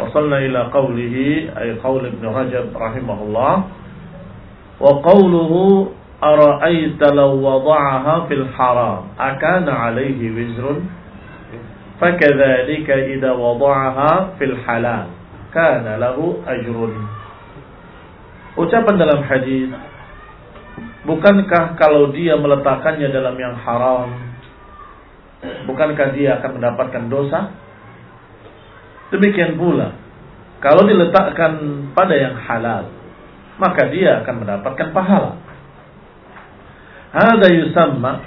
وصلنا إلى قوله أي قول ابن رجب رحمه الله وقوله أرأيت لو وضعها في الحرام أكان عليه وزر فكذلك إذا وضعها في الحلال كان له أجر ucapan dalam hadis bukankah kalau dia meletakkannya dalam yang haram bukankah dia akan mendapatkan dosa Demikian pula Kalau diletakkan pada yang halal Maka dia akan mendapatkan pahala. Hada yusamma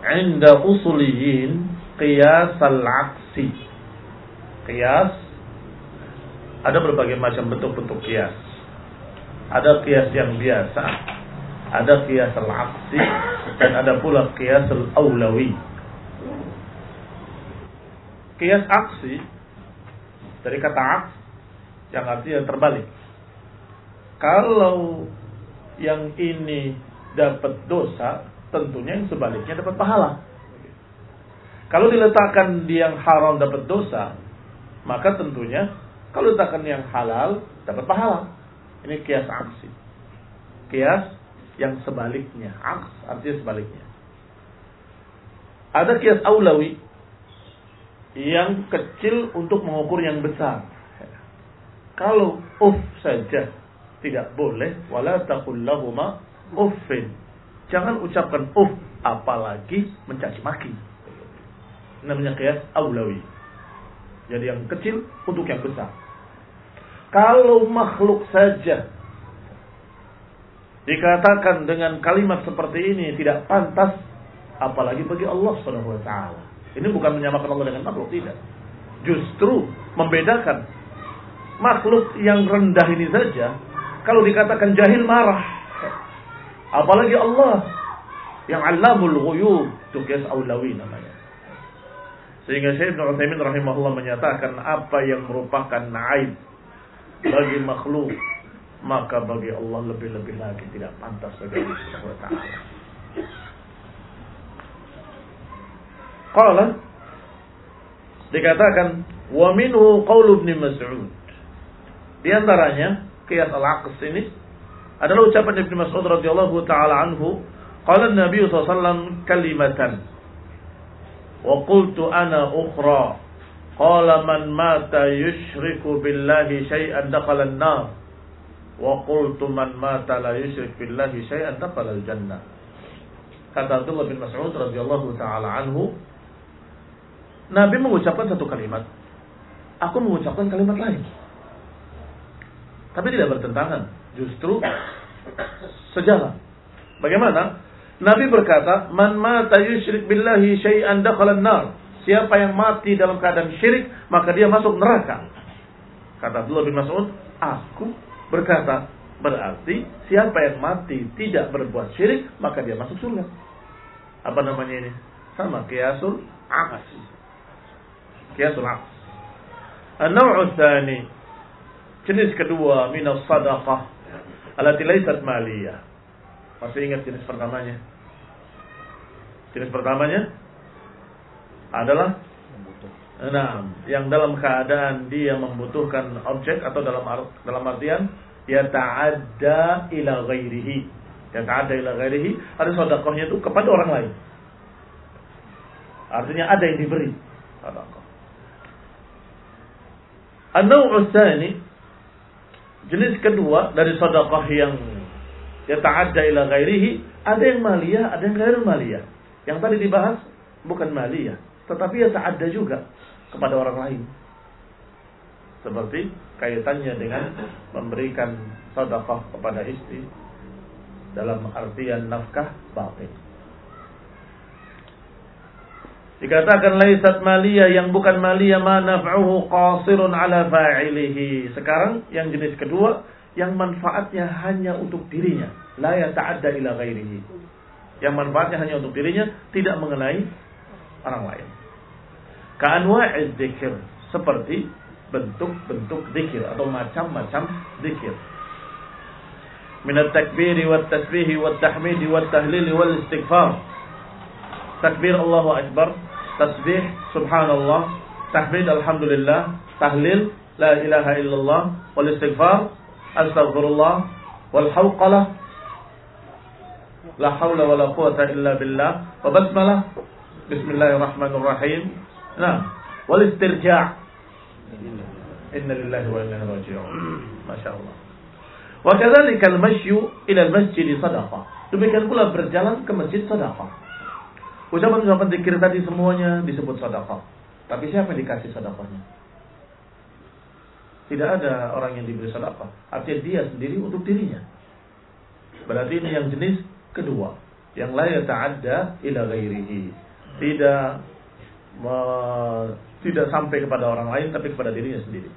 Inda usuliyin Qiyas al-aksi Qiyas Ada berbagai macam bentuk-bentuk qiyas. Ada kias yang biasa, ada kias al-aksi, dan ada pula kias al-awlawi. Kias aksi dari kata aks yang artinya terbalik. Kalau yang ini dapat dosa, tentunya yang sebaliknya dapat pahala. Kalau diletakkan di yang haram dapat dosa, maka tentunya kalau diletakkan yang halal dapat pahala. Ini kias aksi. Kias yang sebaliknya. Aks artinya sebaliknya. Ada kias aulawi yang kecil untuk mengukur yang besar. Kalau uf saja tidak boleh, wala taqul lahuma uffin. Jangan ucapkan uf apalagi mencaci maki. Namanya kias aulawi. Jadi yang kecil untuk yang besar. Kalau makhluk saja dikatakan dengan kalimat seperti ini tidak pantas, apalagi bagi Allah Subhanahu wa taala. Ini bukan menyamakan Allah dengan makhluk, tidak. Justru membedakan makhluk yang rendah ini saja kalau dikatakan jahil marah. Apalagi Allah yang alamul ghuyub, tugas aulawi namanya. Sehingga Syekh Ibn Utsaimin rahimahullah menyatakan apa yang merupakan aib bagi makhluk maka bagi Allah lebih-lebih lagi tidak pantas bagi Allah. Qala dikatakan wa minhu qaul Ibnu Mas'ud. Di antaranya qiyas al-aqs ini adalah ucapan Ibnu Mas'ud radhiyallahu taala anhu, qala Nabi SAW kalimatan wa qultu ana ukhra qala man mata yushriku billahi syai'an dakhala an-nar wa qultu man mata la yushrik billahi syai'an dakhala al-jannah kata Abdullah bin Mas'ud radhiyallahu taala anhu Nabi mengucapkan satu kalimat aku mengucapkan kalimat lain tapi tidak bertentangan justru sejalan bagaimana Nabi berkata, "Man mata yusyrik billahi syai'an dakhala nar." Siapa yang mati dalam keadaan syirik, maka dia masuk neraka. Kata Abdullah bin Mas'ud, "Aku berkata, berarti siapa yang mati tidak berbuat syirik, maka dia masuk surga." Apa namanya ini? Sama kiasul aqs. Kiasul aqs. An-naw'u tsani jenis kedua minas sadaqah alati laysat maliyah. Masih ingat jenis pertamanya? Jenis pertamanya adalah Nah, yang dalam keadaan dia membutuhkan objek atau dalam dalam artian ya ta'adda ila ghairihi. Ya ta'adda ila ghairihi, ada sedekahnya itu kepada orang lain. Artinya ada yang diberi sedekah. An-naw'u jenis kedua dari sedekah yang ya ta'adda ila ghairihi, ada yang maliyah, ada yang ghair maliyah. Yang tadi dibahas bukan maliyah, tetapi ya ada juga kepada orang lain. Seperti kaitannya dengan memberikan sedekah kepada istri dalam artian nafkah batin. Dikatakan laisat maliyah yang bukan maliyah ma naf'uhu qasirun ala fa'ilihi. Sekarang yang jenis kedua yang manfaatnya hanya untuk dirinya, la yata'adda ila ghairihi yang manfaatnya hanya untuk dirinya, tidak mengenai orang lain. Ka'anwa'iz dzikir, seperti bentuk-bentuk zikir atau macam-macam zikir. Minat takbiri wa tasbihi wa tahmidi wa tahlili wal istighfar. Takbir Allahu Akbar, tasbih subhanallah, tahmid alhamdulillah, tahlil la ilaha illallah, wal istighfar astaghfirullah, wal hawqalah La haula wa la quwata illa billah. Wa basmalah. Bismillahirrahmanirrahim. Nah, wal istirja'. Inna lillahi wa inna ilaihi raji'un. Masya Allah. Wa kadzalika al-mashyu ila al-masjid sadaqah. Demikian pula berjalan ke masjid sadaqah. Ucapan-ucapan zikir tadi semuanya disebut sadaqah. Tapi siapa yang dikasih sadaqahnya? Tidak ada orang yang diberi sadaqah. Artinya dia sendiri untuk dirinya. Berarti ini yang jenis kedua yang la yata'adda ila ghairihi tidak me, tidak sampai kepada orang lain tapi kepada dirinya sendiri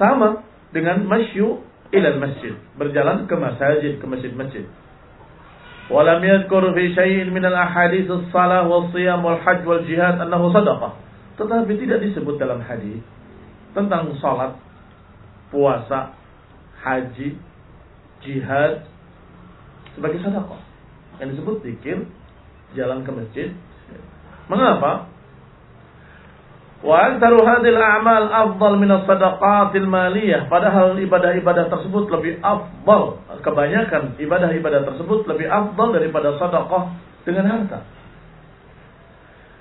sama dengan masyu ila masjid berjalan ke masjid ke masjid-masjid min al ahadits as-salah wal siyam wal hajj wal jihad annahu sadaqah tetapi tidak disebut dalam hadis tentang salat puasa haji jihad sebagai sedekah. Yang disebut zikir jalan ke masjid. Mengapa? Wa antaru hadil a'mal afdal min as-sadaqatil maliyah. Padahal ibadah-ibadah tersebut lebih afdal. Kebanyakan ibadah-ibadah tersebut lebih afdal daripada sedekah dengan harta.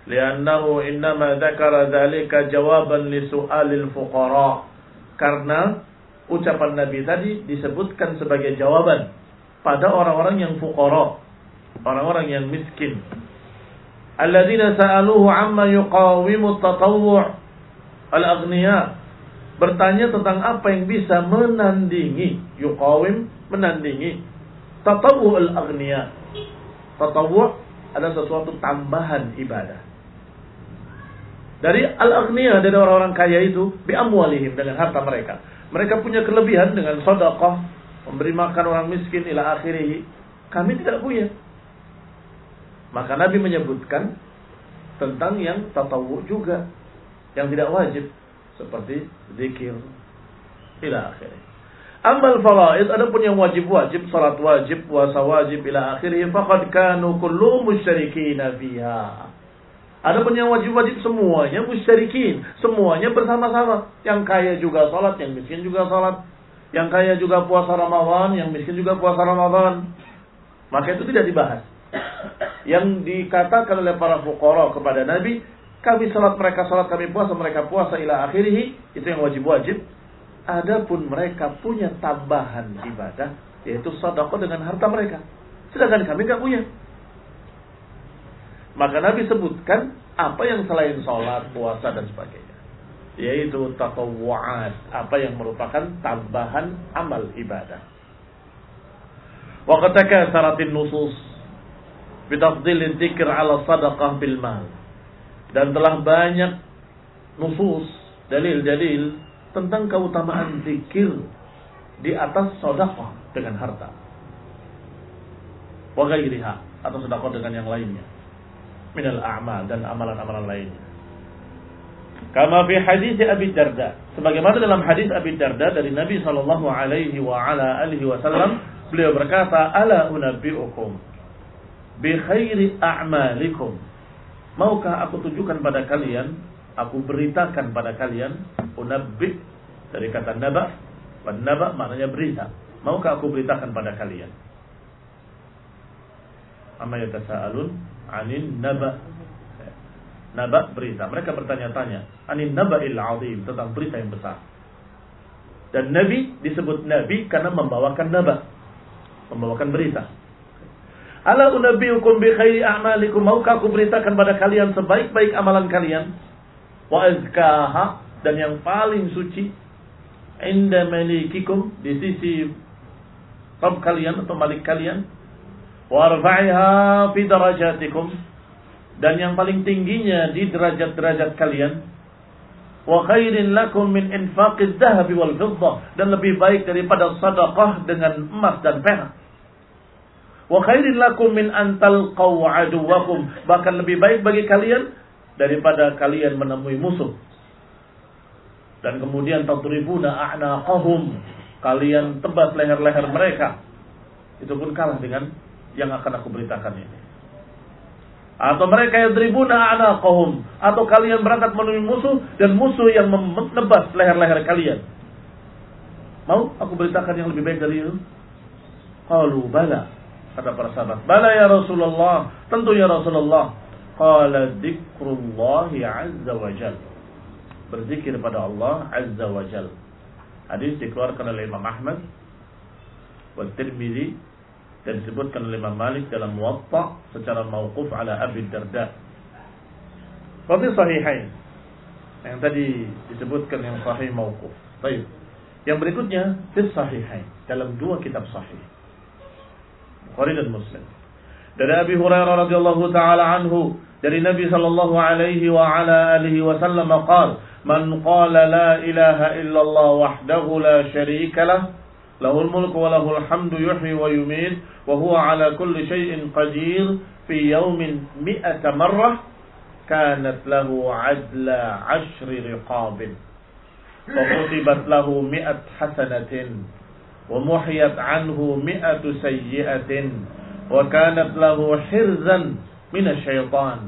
Liannahu innama dzakara dzalika jawaban li su'alil fuqara. Karena ucapan Nabi tadi disebutkan sebagai jawaban pada orang-orang yang fuqara, orang-orang yang miskin. Alladzina sa'aluhu amma yuqawimu tatawwu' al-aghniya. Bertanya tentang apa yang bisa menandingi, yuqawim menandingi tatawwu' al-aghniya. Tatawwu' adalah sesuatu tambahan ibadah. Dari al-aghniya dari orang-orang kaya itu bi amwalihim dengan harta mereka. Mereka punya kelebihan dengan sedekah, memberi makan orang miskin ila akhirih, kami tidak punya. Maka Nabi menyebutkan tentang yang tatawu juga, yang tidak wajib seperti zikir ila akhirih. Amal faraid ada pun yang wajib-wajib, salat wajib, puasa wajib ila akhirih, faqad kanu kullu musyrikin fiha. Ada pun yang wajib-wajib semuanya musyrikin, semuanya bersama-sama. Yang kaya juga salat, yang miskin juga salat. Yang kaya juga puasa Ramadan, yang miskin juga puasa Ramadan. Maka itu tidak dibahas. Yang dikatakan oleh para fuqara kepada Nabi, kami salat mereka salat, kami puasa mereka puasa ila akhirih, itu yang wajib-wajib. Adapun mereka punya tambahan ibadah, yaitu sedekah dengan harta mereka. Sedangkan kami tidak punya. Maka Nabi sebutkan apa yang selain sholat, puasa dan sebagainya yaitu tatawu'at, apa yang merupakan tambahan amal ibadah. Wa qad takasaratin nusus bitafdhil dzikr 'ala sadaqah bil mal. Dan telah banyak nusus, dalil-dalil tentang keutamaan zikir di atas sedekah dengan harta. Wa atau sedekah dengan yang lainnya. Minal a'mal dan amalan-amalan lainnya. Kama fi hadis Abi Darda. Sebagaimana dalam hadis Abi Darda dari Nabi sallallahu alaihi wasallam, beliau berkata, "Ala unabbiukum bi khairi a'malikum." Maukah aku tunjukkan pada kalian, aku beritakan pada kalian, unabbi dari kata naba, dan naba maknanya berita. Maukah aku beritakan pada kalian? Amma yatasaalun 'anin naba Naba berita. Mereka bertanya-tanya. Anin naba'il azim. Tentang berita yang besar. Dan Nabi disebut Nabi karena membawakan naba. Membawakan berita. Ala unabbiukum bi khairi a'malikum. Maukah aku beritakan pada kalian sebaik-baik amalan kalian? Wa azkaha. Dan yang paling suci. Inda malikikum. Di sisi Rabb kalian atau malik kalian. Wa arfa'iha fi darajatikum dan yang paling tingginya di derajat-derajat kalian wa khairin lakum min infaqiz dhahabi wal fiddah dan lebih baik daripada sedekah dengan emas dan perak wa khairin lakum min an talqaw aduwakum bahkan lebih baik bagi kalian daripada kalian menemui musuh dan kemudian tadribuna a'naqahum kalian tebas leher-leher mereka itu pun kalah dengan yang akan aku beritakan ini atau mereka yang tribuna anaqahum atau kalian berangkat menemui musuh dan musuh yang menebas leher-leher kalian. Mau aku beritakan yang lebih baik dari itu? Qalu bala. Kata para sahabat, "Bala ya Rasulullah." Tentu ya Rasulullah. Qala dzikrullahi azza wa jal. Berzikir pada Allah azza wa jal. Hadis dikeluarkan oleh Imam Ahmad wa Tirmizi dan disebutkan oleh Imam Malik dalam Muwatta secara mauquf ala Abi Darda. Wa sahihain. Yang tadi disebutkan yang sahih mauquf. Baik. Yang berikutnya fi sahihain dalam dua kitab sahih. Bukhari dan Muslim. Dari Abi Hurairah radhiyallahu taala anhu dari Nabi sallallahu alaihi wa ala alihi wasallam qala man qala la ilaha illallah wahdahu la syarika lahu له الملك وله الحمد يحيي ويميت وهو على كل شيء قدير في يوم مئة مرة كانت له عدل عشر رقاب وكتبت له مئة حسنة ومحيت عنه مئة سيئة وكانت له حرزا من الشيطان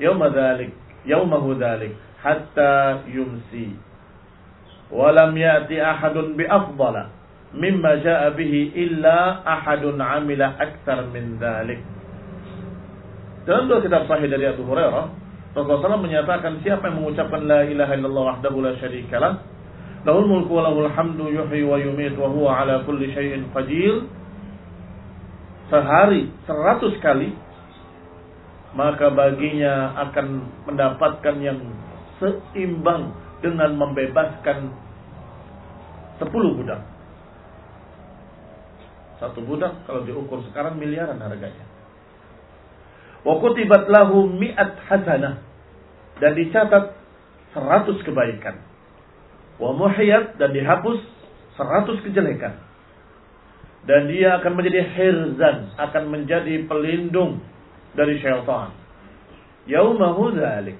يوم ذلك يومه ذلك حتى يمسي ولم يأتي أحد بأفضل mimma jaa bihi illa ahadun amila aktsar min dzalik. Dalam dua kitab sahih dari Abu Hurairah, Rasulullah SAW menyatakan siapa yang mengucapkan la ilaha illallah wahdahu la syarikalah, lahul mulku wa lahul hamdu yuhyi wa yumiit wa huwa ala kulli syai'in qadir. Sehari seratus kali maka baginya akan mendapatkan yang seimbang dengan membebaskan sepuluh budak. Satu budak kalau diukur sekarang miliaran harganya. Wa kutibat lahu mi'at hasanah. Dan dicatat seratus kebaikan. Wa muhiyat dan dihapus seratus kejelekan. Dan dia akan menjadi hirzan, akan menjadi pelindung dari syaitan. Yaumahu dhalik.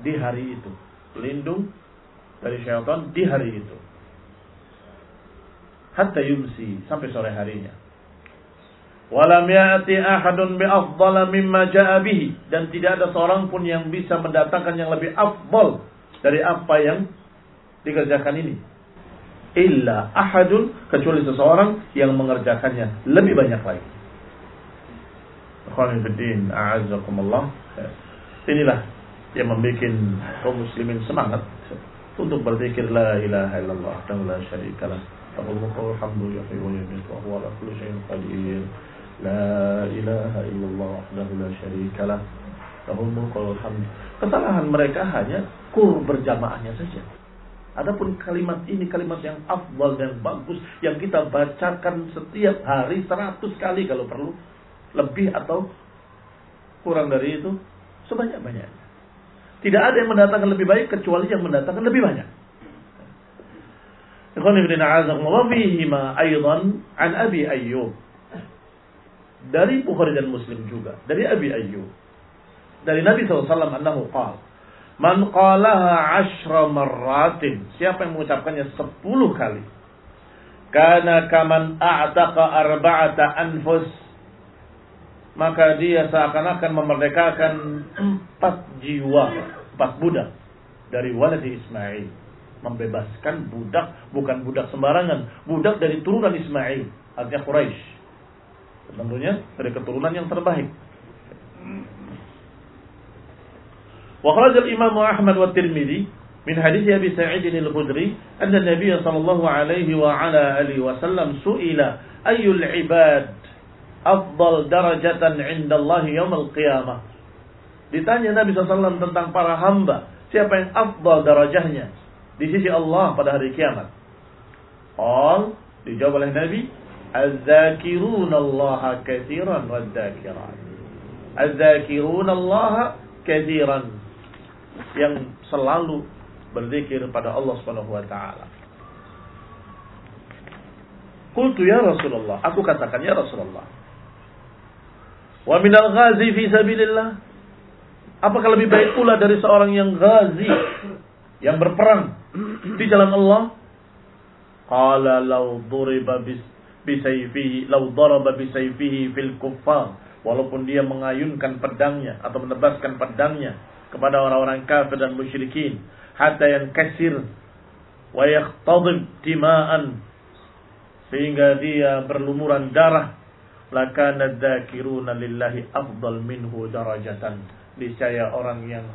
Di hari itu. Pelindung dari syaitan di hari itu hatta yumsi sampai sore harinya. Walam ya'ti ahadun bi afdala mimma ja'a bihi dan tidak ada seorang pun yang bisa mendatangkan yang lebih afdal dari apa yang dikerjakan ini. illa ahadun kecuali seseorang yang mengerjakannya lebih banyak lagi. Khonifuddin, a'azakumullah. Inilah yang membuat kaum muslimin semangat untuk berzikir la ilaha illallah dan la syarika lah. Allahul hamdu yuhyi wa wa huwa ala kulli syai'in qadir. La ilaha illallah wahdahu la. Kesalahan mereka hanya kur berjamaahnya saja. Adapun kalimat ini kalimat yang afdal dan bagus yang kita bacakan setiap hari seratus kali kalau perlu lebih atau kurang dari itu sebanyak-banyaknya. Tidak ada yang mendatangkan lebih baik kecuali yang mendatangkan lebih banyak. an Abi Ayyub. Dari Bukhari dan Muslim juga. Dari Abi Ayyub. Dari Nabi SAW annahu qala Man qalaha ashra marratin. Siapa yang mengucapkannya sepuluh kali. Karena kaman a'taqa arba'ata anfus. Maka dia seakan-akan memerdekakan empat jiwa. Empat budak. Dari waladi Ismail. Membebaskan budak. Bukan budak sembarangan. Budak dari turunan Ismail. Artinya Quraisy. Tentunya dari keturunan yang terbaik. وخرج الإمام أحمد والترمذي من حديث أبي سعيد الخدري أن النبي صلى الله عليه وعلى آله وسلم سئل أي العباد أفضل درجة عند الله يوم القيامة Ditanya Nabi SAW tentang para hamba. Siapa yang afdal darajahnya di sisi Allah pada hari kiamat. All dijawab oleh Nabi. Az-zakirun Allah kathiran wa zakiran. Az-zakirun Allah kathiran yang selalu berzikir pada Allah Subhanahu wa taala. Qultu ya Rasulullah, aku katakan ya Rasulullah. Wa minal ghazi fi sabilillah. Apakah lebih baik pula dari seorang yang ghazi yang berperang di jalan Allah? Qala law duriba bisayfihi law daraba bisayfihi fil kuffar walaupun dia mengayunkan pedangnya atau menebaskan pedangnya kepada orang-orang kafir dan musyrikin. Hatta yang kasir wa yaqtadib tima'an sehingga dia berlumuran darah. Lakana dzakiruna lillahi afdal minhu darajatan. Niscaya orang yang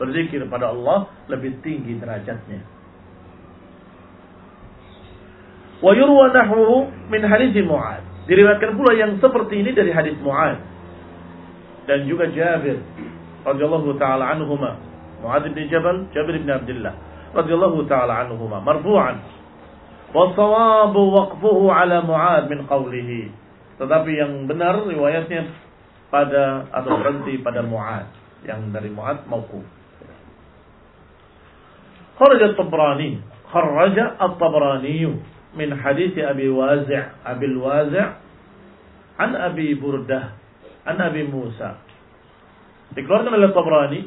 berzikir pada Allah lebih tinggi derajatnya. Wa yurwa nahwuhu min hadis Mu'ad. Diriwayatkan pula yang seperti ini dari hadis Mu'ad. Dan juga Jabir radhiyallahu taala anhuma. Muadz bin Jabal Jabir bin Abdullah radhiyallahu taala anhuma marfu'an. Wa sawabu waqfuhu ala Muadz min tetapi yang benar riwayatnya pada atau berhenti pada Muad yang dari Muad mauquf. Kharaja at-Tabrani kharaja at-Tabrani min hadis Abi Wazi' Abi Wazi' an Abi Burdah an Abi Musa dikeluarkan oleh Tabrani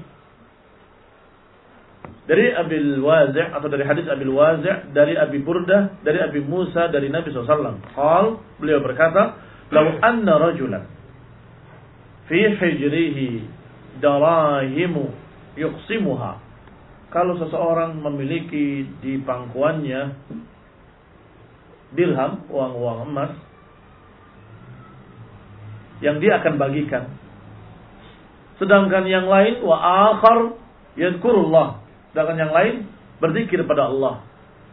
dari Abil Wazi' atau dari hadis Abil Wazi' dari Abi Burdah dari Abi Musa dari Nabi SAW. Qal beliau berkata, "Lau anna rajulan fi hijrihi darahimu yuqsimuha." Kalau seseorang memiliki di pangkuannya dirham, uang-uang emas yang dia akan bagikan Sedangkan yang lain wa akhar yadhkurullah. Sedangkan yang lain berzikir pada Allah.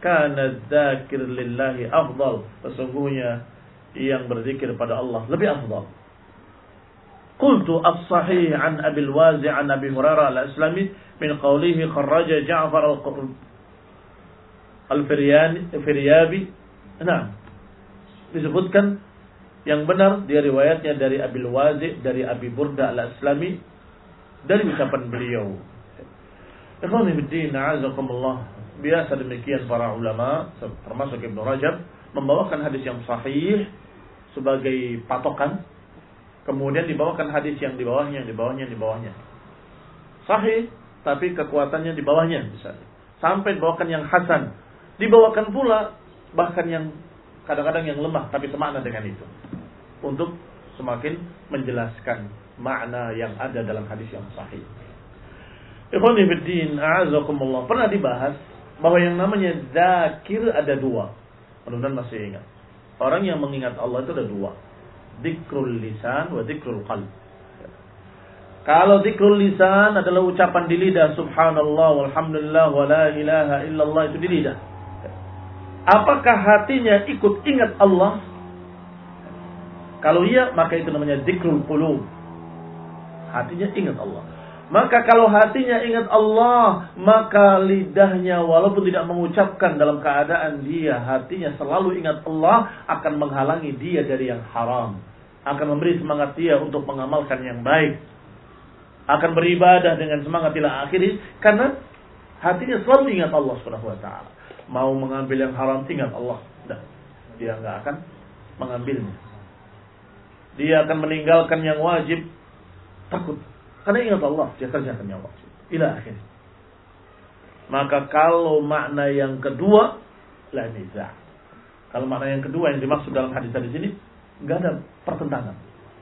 Kana dzakir lillahi afdal. Sesungguhnya yang berzikir pada Allah lebih afdal. Qultu as-sahih an Abi al-Wazi' an Abi Hurairah al-Aslami min qawlihi kharraja Ja'far al-Firyabi. Nah, disebutkan yang benar dia riwayatnya dari Abi Wazi' dari Abi Burda al-Aslami dari ucapan beliau. Ikhwanifiddin, a'azakumullah. Biasa demikian para ulama, termasuk Ibn Rajab, membawakan hadis yang sahih sebagai patokan. Kemudian dibawakan hadis yang di bawahnya, di bawahnya, di bawahnya. Sahih, tapi kekuatannya di bawahnya misalnya. Sampai dibawakan yang hasan. Dibawakan pula bahkan yang kadang-kadang yang lemah, tapi semakna dengan itu. Untuk semakin menjelaskan makna yang ada dalam hadis yang sahih. Ikhwani fiddin, a'azakumullah. Pernah dibahas bahwa yang namanya zakir ada dua. Mudah-mudahan masih ingat. Orang yang mengingat Allah itu ada dua. Dikrul lisan wa dikrul qalb. Kalau dikrul lisan adalah ucapan di lidah subhanallah walhamdulillah wa la ilaha illallah itu di lidah. Apakah hatinya ikut ingat Allah? Kalau iya, maka itu namanya dikrul qulub. Hatinya ingat Allah. Maka kalau hatinya ingat Allah, maka lidahnya walaupun tidak mengucapkan dalam keadaan dia, hatinya selalu ingat Allah akan menghalangi dia dari yang haram. Akan memberi semangat dia untuk mengamalkan yang baik. Akan beribadah dengan semangat ila akhiri karena hatinya selalu ingat Allah Subhanahu wa taala. Mau mengambil yang haram ingat Allah. Nah, dia nggak akan mengambilnya. Dia akan meninggalkan yang wajib takut karena ingat Allah, dia kerjakan yang wajib. Ila akhir. Maka kalau makna yang kedua, la niza. Kalau makna yang kedua yang dimaksud dalam hadis tadi sini, nggak ada pertentangan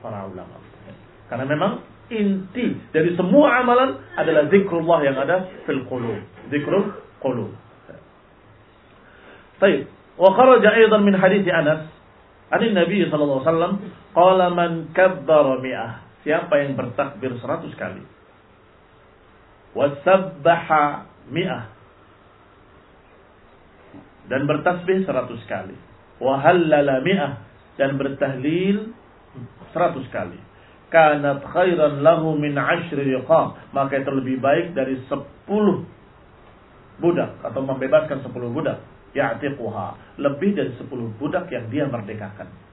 para ulama. Karena memang inti dari semua amalan adalah zikrullah yang ada fil qulub. Zikrul qulub. Baik. Wa kharaja aidan min hadis Anas an Nabi wasallam qala man kabbara mi'ah Siapa yang bertakbir seratus kali. Wasabbaha mi'ah. Dan bertasbih seratus kali. Wahallala mi'ah. Dan bertahlil seratus kali. Kanat khairan lahu min ashri riqam. Maka itu lebih baik dari sepuluh budak. Atau membebaskan sepuluh budak. Ya'tiquha. Lebih dari sepuluh budak yang dia merdekakan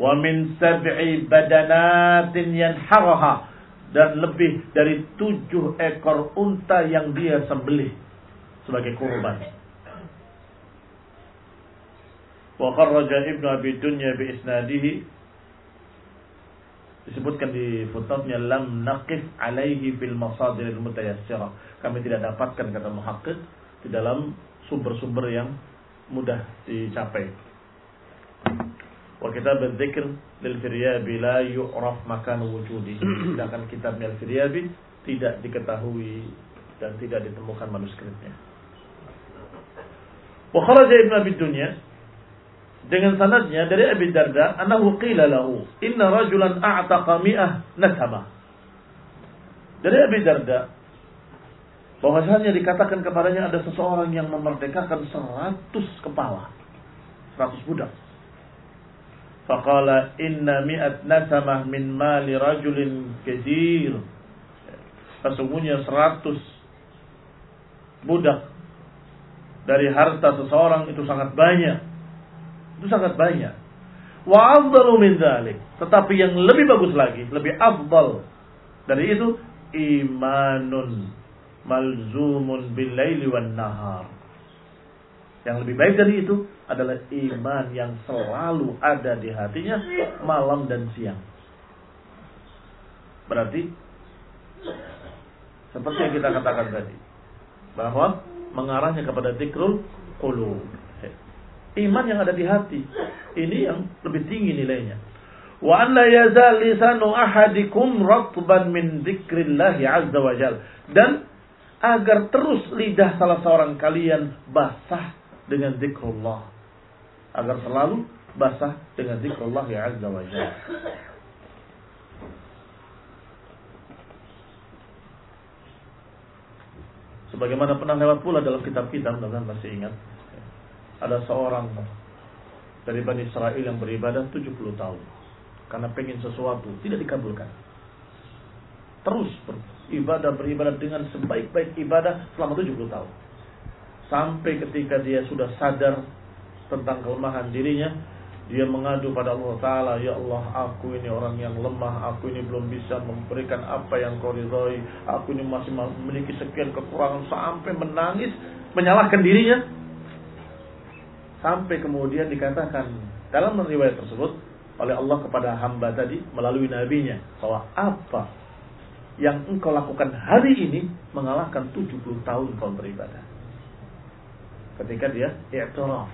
wa min sab'i badanatin yanharaha dan lebih dari tujuh ekor unta yang dia sembelih sebagai kurban. Wa kharraja Ibnu Abi Dunya bi isnadihi disebutkan di footnote-nya lam naqif alaihi fil masadir al mutayassirah. Kami tidak dapatkan kata muhakkik di dalam sumber-sumber yang mudah dicapai. Wa kitab dzikr lil firyabi la yu'raf makan wujudi. Sedangkan kitab al firyabi tidak diketahui dan tidak ditemukan manuskripnya. Wa kharaja Ibnu Abi Dunya dengan sanadnya dari Abi Darda annahu qila lahu inna rajulan a'taqa mi'ah nasama. Dari Abi Darda bahwasanya dikatakan kepadanya ada seseorang yang memerdekakan 100 kepala, 100 budak. Faqala inna mi'at nasamah min mali rajulin kathir. Sesungguhnya seratus budak dari harta seseorang itu sangat banyak. Itu sangat banyak. Wa afdalu min dhalik. Tetapi yang lebih bagus lagi, lebih afdal dari itu imanun malzumun bil laili wan nahar. Yang lebih baik dari itu adalah iman yang selalu ada di hatinya malam dan siang. Berarti seperti yang kita katakan tadi bahwa mengarahnya kepada zikrul qulub. Iman yang ada di hati ini yang lebih tinggi nilainya. Wa an la yazal lisanu ahadikum ratban min dzikrillah azza wa jal. Dan agar terus lidah salah seorang kalian basah dengan zikrullah agar selalu basah dengan zikrullah ya azza wa jalla. Sebagaimana pernah lewat pula dalam kitab-kitab, dan masih ingat. Ada seorang dari Bani Israel yang beribadah 70 tahun. Karena pengen sesuatu, tidak dikabulkan. Terus beribadah, beribadah dengan sebaik-baik ibadah selama 70 tahun. Sampai ketika dia sudah sadar tentang kelemahan dirinya, dia mengadu pada Allah Ta'ala, Ya Allah, aku ini orang yang lemah, aku ini belum bisa memberikan apa yang kau ridhoi, aku ini masih memiliki sekian kekurangan, sampai menangis, menyalahkan dirinya. Sampai kemudian dikatakan dalam riwayat tersebut oleh Allah kepada hamba tadi melalui nabinya bahwa apa yang engkau lakukan hari ini mengalahkan 70 tahun kau beribadah. Ketika dia i'tiraf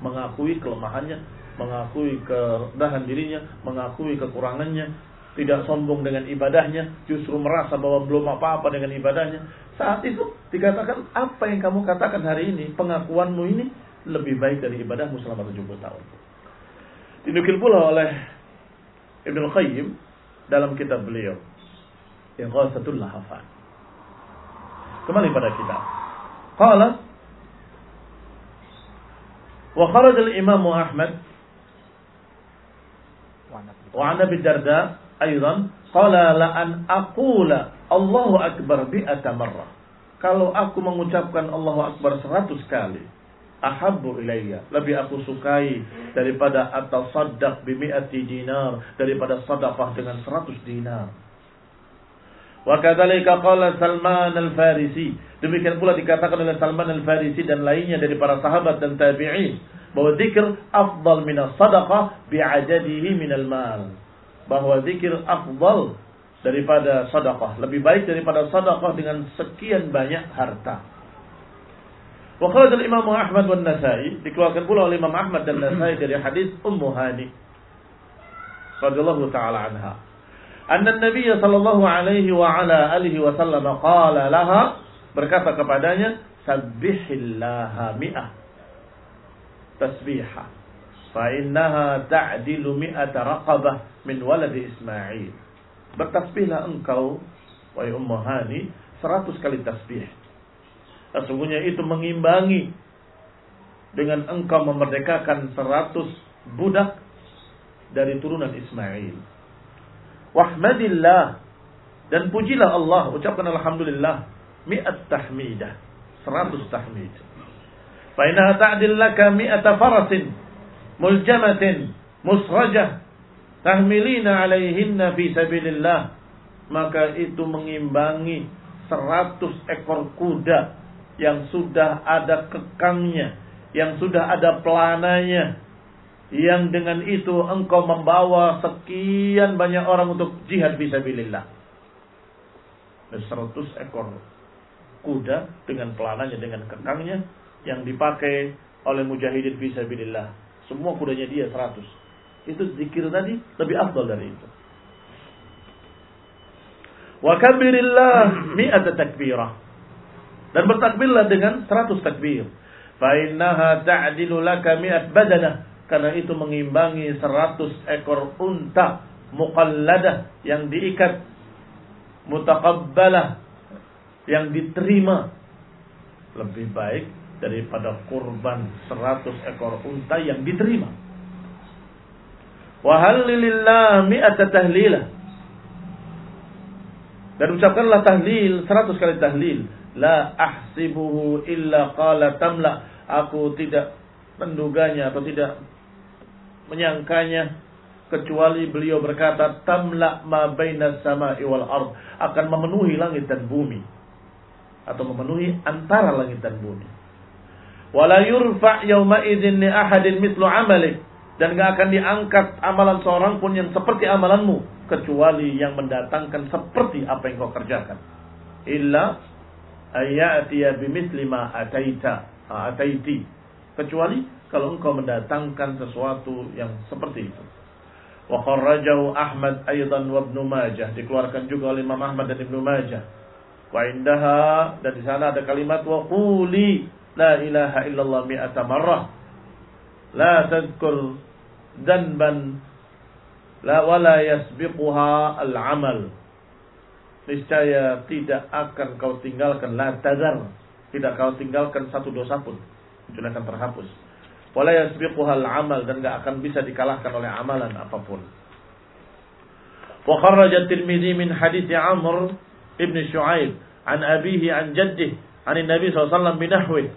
mengakui kelemahannya, mengakui kerendahan dirinya, mengakui kekurangannya, tidak sombong dengan ibadahnya, justru merasa bahwa belum apa-apa dengan ibadahnya, Saat itu dikatakan apa yang kamu katakan hari ini, pengakuanmu ini lebih baik dari ibadahmu selama 70 tahun. Dinukil pula oleh Ibn Qayyim dalam kitab beliau yang Ghasatul Lahafan. Kembali pada kita. Qala wa kharaja al-Imam Ahmad wa an Abi Darda aidan qala la an aqula Allahu akbar bi'ata marrah. Kalau aku mengucapkan Allahu akbar 100 kali, ahabbu ilayya lebih aku sukai daripada atau saddaq bimi'ati dinar daripada sedekah dengan 100 dinar wa kadzalika qala Salman al-Farisi. Demikian pula dikatakan oleh Salman al-Farisi dan lainnya dari para sahabat dan tabi'in bahwa zikir afdal min sadaqah bi'adadihi min al-mal bahwa zikir afdal daripada sedekah lebih baik daripada sedekah dengan sekian banyak harta. Wa kharaja Imam Ahmad dan Nasai dikeluarkan pula oleh Imam Ahmad dan Nasai dari hadis Ummu Hani radhiyallahu taala anha. Anna Nabi sallallahu alaihi wa ala alihi wa sallam qala laha berkata kepadanya sabbihillaha mi'ah tasbiha fa innaha ta'dilu mi'ata raqabah min waladi Ismail. Bertasbihlah engkau wahai Ummu Hani 100 kali tasbih Sesungguhnya itu mengimbangi dengan engkau memerdekakan seratus budak dari turunan Ismail. Wahmadillah. Dan pujilah Allah, ucapkan alhamdulillah. Mi'at tahmidah, seratus tahmid. Fa innaha ta'dil laka mi'ata farasin muljamatin musrajah tahmilina alaihinna fi sabilillah. Maka itu mengimbangi seratus ekor kuda yang sudah ada kekangnya, yang sudah ada pelananya, yang dengan itu engkau membawa sekian banyak orang untuk jihad fisabilillah. 100 ekor kuda dengan pelananya, dengan kekangnya yang dipakai oleh mujahidin fisabilillah. Semua kudanya dia 100. Itu zikir tadi lebih afdal dari itu. Wa kabirillah mi'ata takbirah. Dan bertakbirlah dengan 100 takbir. Fa innaha ta'dilu laka mi'at badanah. Karena itu mengimbangi 100 ekor unta muqalladah yang diikat mutaqabbalah yang diterima lebih baik daripada kurban 100 ekor unta yang diterima. Wa hallilillah mi'ata tahlilah. Dan ucapkanlah tahlil 100 kali tahlil La ahsibuhu illa qala tamla. Aku tidak menduganya atau tidak menyangkanya kecuali beliau berkata tamla ma baina sama'i wal ard akan memenuhi langit dan bumi atau memenuhi antara langit dan bumi. Wala yurfa yauma idzin li ahadin mithlu amalik dan gak akan diangkat amalan seorang pun yang seperti amalanmu kecuali yang mendatangkan seperti apa yang kau kerjakan. Illa ayatiya bimithli ma ataita ataiti kecuali kalau engkau mendatangkan sesuatu yang seperti itu. Wa kharrajahu Ahmad aidan wa Ibnu Majah. Dikeluarkan juga oleh Imam Ahmad dan Ibnu Majah. Wa indaha dan di sana ada kalimat wa quli la ilaha illallah mi'ata marrah. La tadhkur danban la wala yasbiquha al-amal. Niscaya tidak akan kau tinggalkan la tazar tidak kau tinggalkan satu dosa pun kecuali akan terhapus. Wala yasbiquhal amal dan enggak akan bisa dikalahkan oleh amalan apa pun. Wa kharraja at-Tirmidzi min hadits Amr ibn Shu'aib an abihi an jaddih an Nabi SAW binahwi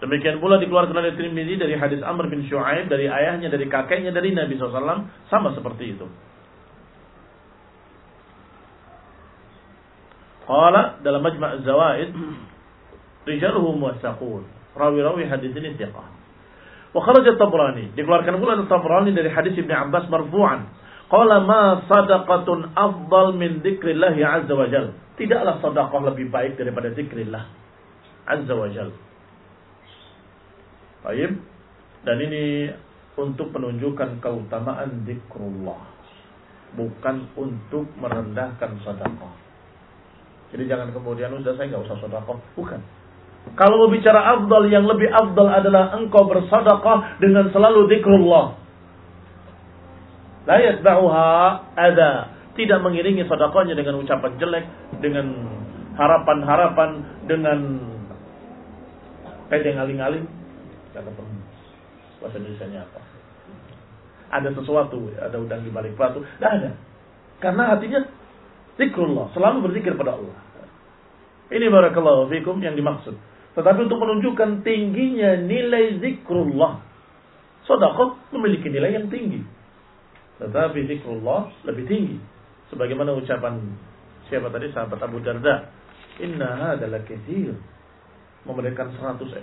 Demikian pula dikeluarkan oleh Tirmidzi dari hadis Amr bin Shu'aib dari ayahnya dari kakeknya dari Nabi SAW sama seperti itu. Qala dalam Majma' Az-Zawaid rijaluhu muwassaqun. Rawi-rawi hadis ini thiqah. Wa kharaja Tabrani, dikeluarkan pula Tabrani dari hadis Ibnu Abbas marfu'an. Qala ma sadaqatun afdal min dzikrillah azza wa jal. Tidaklah sedekah lebih baik daripada zikrillah azza wa jal. Baik. Dan ini untuk menunjukkan keutamaan zikrullah. Bukan untuk merendahkan sedekah. Jadi jangan kemudian udah saya nggak usah sedekah. Bukan. Kalau bicara afdal, yang lebih afdal adalah engkau bersedekah dengan selalu zikrullah. La yatba'uha ada. Tidak mengiringi sedekahnya dengan ucapan jelek, dengan harapan-harapan, dengan pedeng aling-aling. Kata bahasa Indonesia apa? Ada sesuatu, ada udang di balik batu. Tidak ada. Karena hatinya zikrullah, selalu berzikir pada Allah. Ini barakallahu fikum yang dimaksud. Tetapi untuk menunjukkan tingginya nilai zikrullah. Sodakot memiliki nilai yang tinggi. Tetapi zikrullah lebih tinggi. Sebagaimana ucapan siapa tadi sahabat Abu Darda. Inna adalah kathir. Memberikan seratus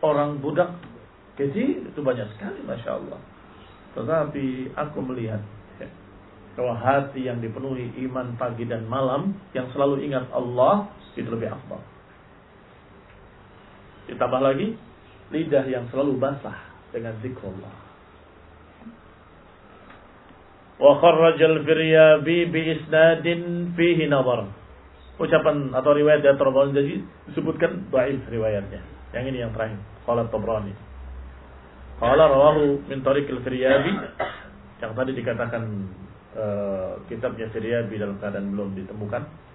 orang budak. Kathir itu banyak sekali Masya Allah. Tetapi aku melihat bahwa hati yang dipenuhi iman pagi dan malam yang selalu ingat Allah itu lebih afdal. Ditambah lagi lidah yang selalu basah dengan zikrullah. Wa kharrajal firyabi bi isnadin fihi nazar. Ucapan atau riwayat dari Tabrani jadi disebutkan dhaif riwayatnya. Yang ini yang terakhir. Qala Tabrani. Qala rawahu min tariq al-Firyabi yang tadi dikatakan uh, kitabnya Firyabi dalam keadaan belum ditemukan.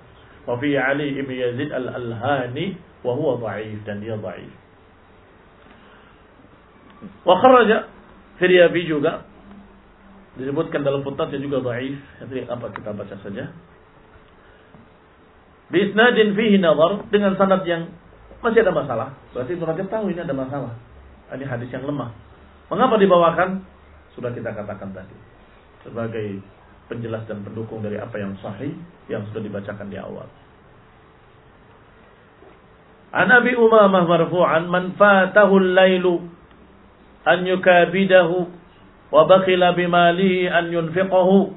Wa fi Ali ibn Yazid al-Alhani wa huwa dhaif dan dia dhaif. Wa kharaja Firyabi juga disebutkan dalam footnote juga dhaif. Nanti apa kita baca saja. Bi isnadin fihi nazar dengan sanad yang masih ada masalah. Berarti Ibnu Rajab tahu ini ada masalah. Ini hadis yang lemah. Mengapa dibawakan? Sudah kita katakan tadi. Sebagai penjelas dan pendukung dari apa yang sahih yang sudah dibacakan di awal. An Abi Umamah marfu'an man fatahu al-lailu an yukabidahu wa bakhila bimalihi an yunfiqahu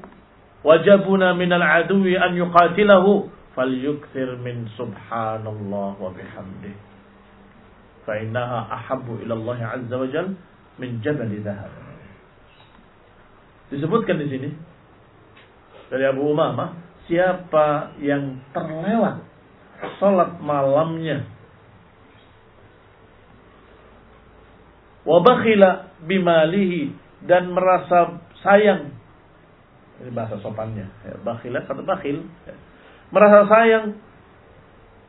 wa jabuna min al-aduwi an yuqatilahu falyukthir min subhanallah wa bihamdih fa innaha ahabbu ila Allah azza wa jal min jabal dhahab disebutkan di sini dari Abu Umamah siapa yang terlewat salat malamnya? Wabakhila bimalihi dan merasa sayang. Ini bahasa sopannya. Ya, bakhila kata bakhil. Ya. merasa sayang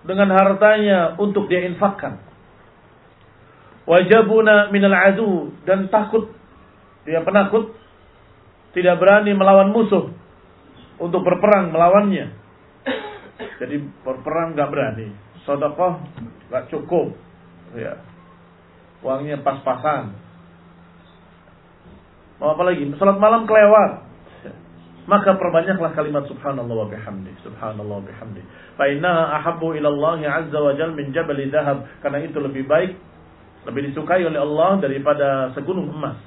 dengan hartanya untuk dia infakkan. Wajabuna minal adu dan takut. Dia penakut tidak berani melawan musuh untuk berperang melawannya jadi berperang nggak berani sodokoh nggak cukup ya uangnya pas-pasan. Mau apa lagi? Salat malam kelewat. Maka perbanyaklah kalimat subhanallah wa bihamdi. Subhanallah wa bihamdi. Fa innaha ahabbu ila Allah azza wa jalla min jabal dhahab. Karena itu lebih baik, lebih disukai oleh Allah daripada segunung emas.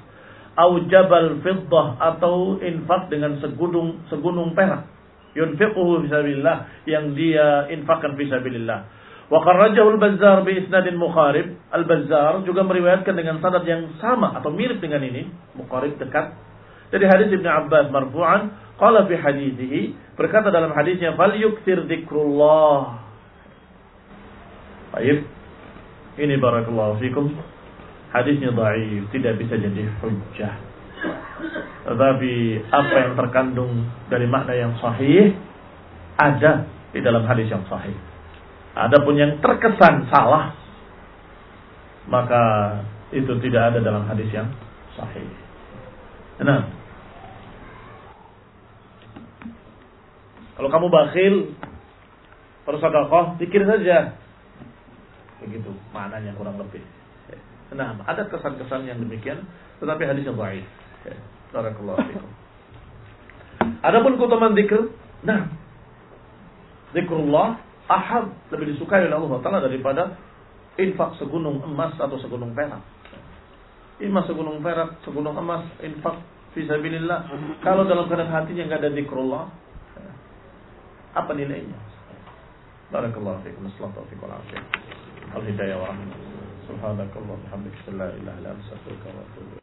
Au jabal fiddah atau infak dengan segunung segunung perak. Yunfiquhu fisabilillah yang dia infakkan fisabilillah. Wa kharrajahu al-Bazzar bi isnadin mukharib. Al-Bazzar juga meriwayatkan dengan sanad yang sama atau mirip dengan ini, mukharib dekat. Dari hadis Ibnu Abbas marfu'an, qala fi hadithihi, berkata dalam hadisnya, "Fal yukthir dzikrullah." Baik. Ini barakallahu fikum. Hadisnya dhaif, tidak bisa jadi hujjah. Tetapi apa yang terkandung dari makna yang sahih ada di dalam hadis yang sahih. Adapun yang terkesan salah, maka itu tidak ada dalam hadis yang sahih. Nah, kalau kamu bakhil, bersedekah, pikir saja. Begitu maknanya kurang lebih. Nah, ada kesan-kesan yang demikian, tetapi hadisnya baik. Barakallahu fikum. Adapun keutamaan zikr, nah, zikrullah ahad lebih disukai oleh Allah Taala daripada infak segunung emas atau segunung perak. Emas segunung perak, segunung emas, infak fisabilillah. Kalau dalam keadaan hatinya nggak ada zikrullah, apa nilainya? Barakallahu fiikum. Assalamualaikum warahmatullahi wabarakatuh. Al-hidayah wa rahmatullahi. Subhanakallah. Alhamdulillah. La ilaha illa anta astaghfiruka wa atubu